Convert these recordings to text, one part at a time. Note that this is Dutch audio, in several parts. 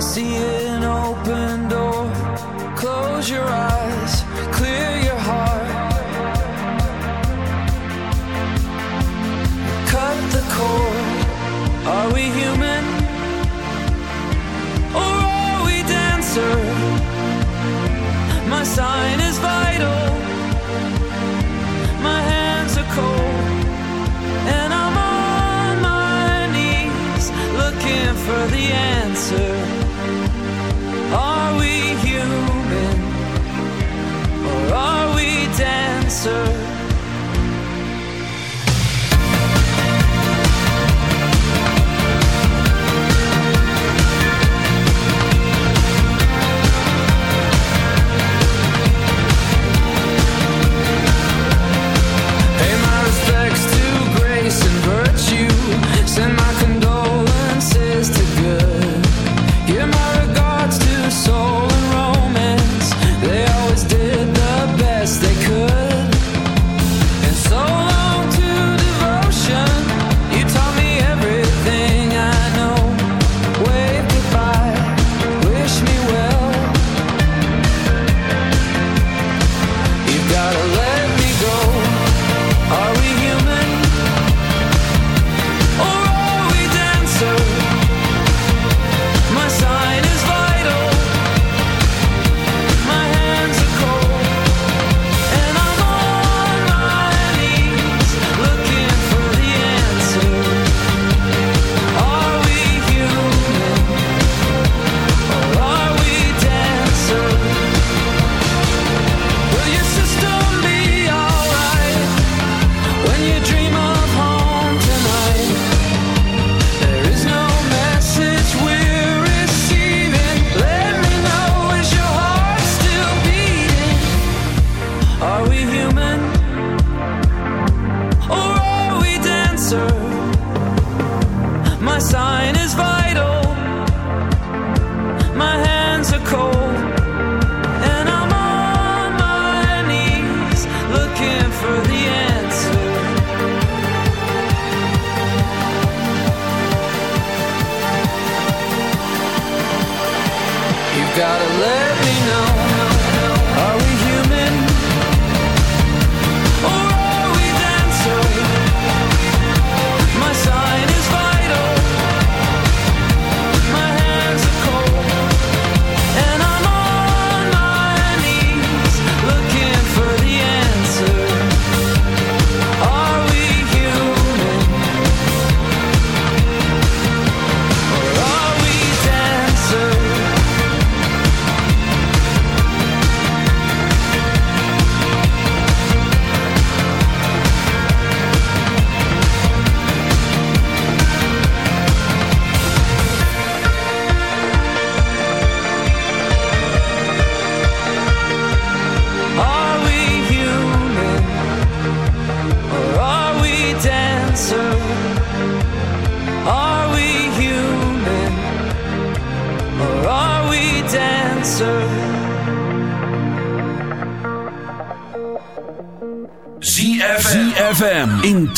see an open door. Close your eyes, clear your heart. Cut the cord. Are we human? Or are we dancer? My sign is vital. My hands are cold. And I'm on my knees looking for the answer. answer.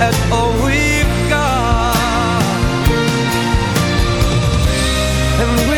at all we've got. And we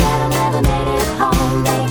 Never made it home. They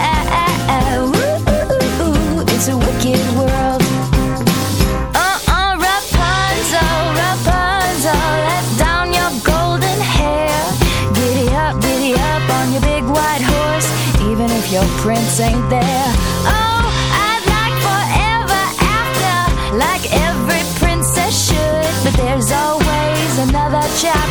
shot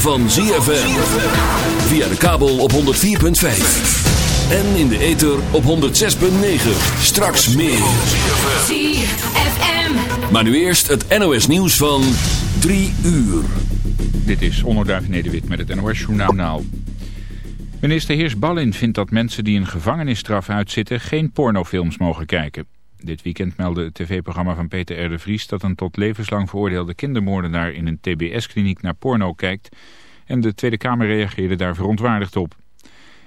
Van ZFM. Via de kabel op 104.5. En in de ether op 106.9. Straks meer. ZFM. Maar nu eerst het NOS nieuws van 3 uur. Dit is Onderduif Nederwit met het NOS Journaal. Minister Heers Ballin vindt dat mensen die een gevangenisstraf uitzitten geen pornofilms mogen kijken. Dit weekend meldde het tv-programma van Peter R. de Vries dat een tot levenslang veroordeelde kindermoordenaar in een tbs-kliniek naar porno kijkt. En de Tweede Kamer reageerde daar verontwaardigd op.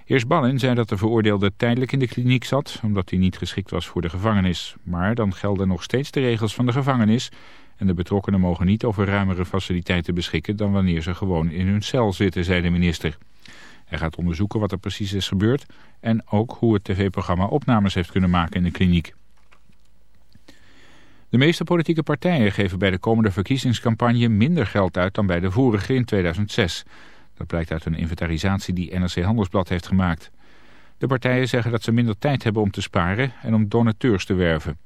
Heers Ballin zei dat de veroordeelde tijdelijk in de kliniek zat, omdat hij niet geschikt was voor de gevangenis. Maar dan gelden nog steeds de regels van de gevangenis en de betrokkenen mogen niet over ruimere faciliteiten beschikken dan wanneer ze gewoon in hun cel zitten, zei de minister. Hij gaat onderzoeken wat er precies is gebeurd en ook hoe het tv-programma opnames heeft kunnen maken in de kliniek. De meeste politieke partijen geven bij de komende verkiezingscampagne minder geld uit dan bij de vorige in 2006. Dat blijkt uit een inventarisatie die NRC Handelsblad heeft gemaakt. De partijen zeggen dat ze minder tijd hebben om te sparen en om donateurs te werven.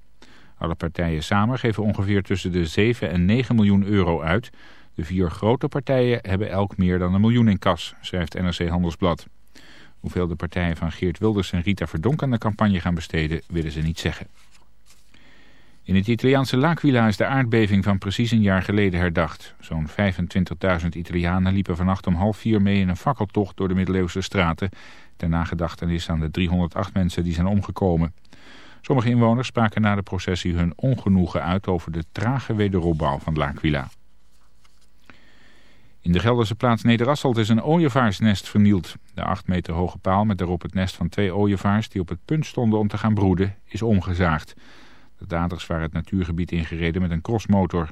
Alle partijen samen geven ongeveer tussen de 7 en 9 miljoen euro uit. De vier grote partijen hebben elk meer dan een miljoen in kas, schrijft NRC Handelsblad. Hoeveel de partijen van Geert Wilders en Rita Verdonk aan de campagne gaan besteden, willen ze niet zeggen. In het Italiaanse L'Aquila is de aardbeving van precies een jaar geleden herdacht. Zo'n 25.000 Italianen liepen vannacht om half vier mee in een fakkeltocht door de middeleeuwse straten. Ter nagedachtenis aan de 308 mensen die zijn omgekomen. Sommige inwoners spraken na de processie hun ongenoegen uit over de trage wederopbouw van L'Aquila. In de Gelderse plaats Nederasselt is een ooievaarsnest vernield. De 8 meter hoge paal met daarop het nest van twee ooievaars die op het punt stonden om te gaan broeden is omgezaagd. De daders waren het natuurgebied ingereden met een crossmotor.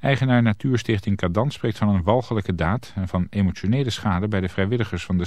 Eigenaar Natuurstichting Kadant spreekt van een walgelijke daad en van emotionele schade bij de vrijwilligers van de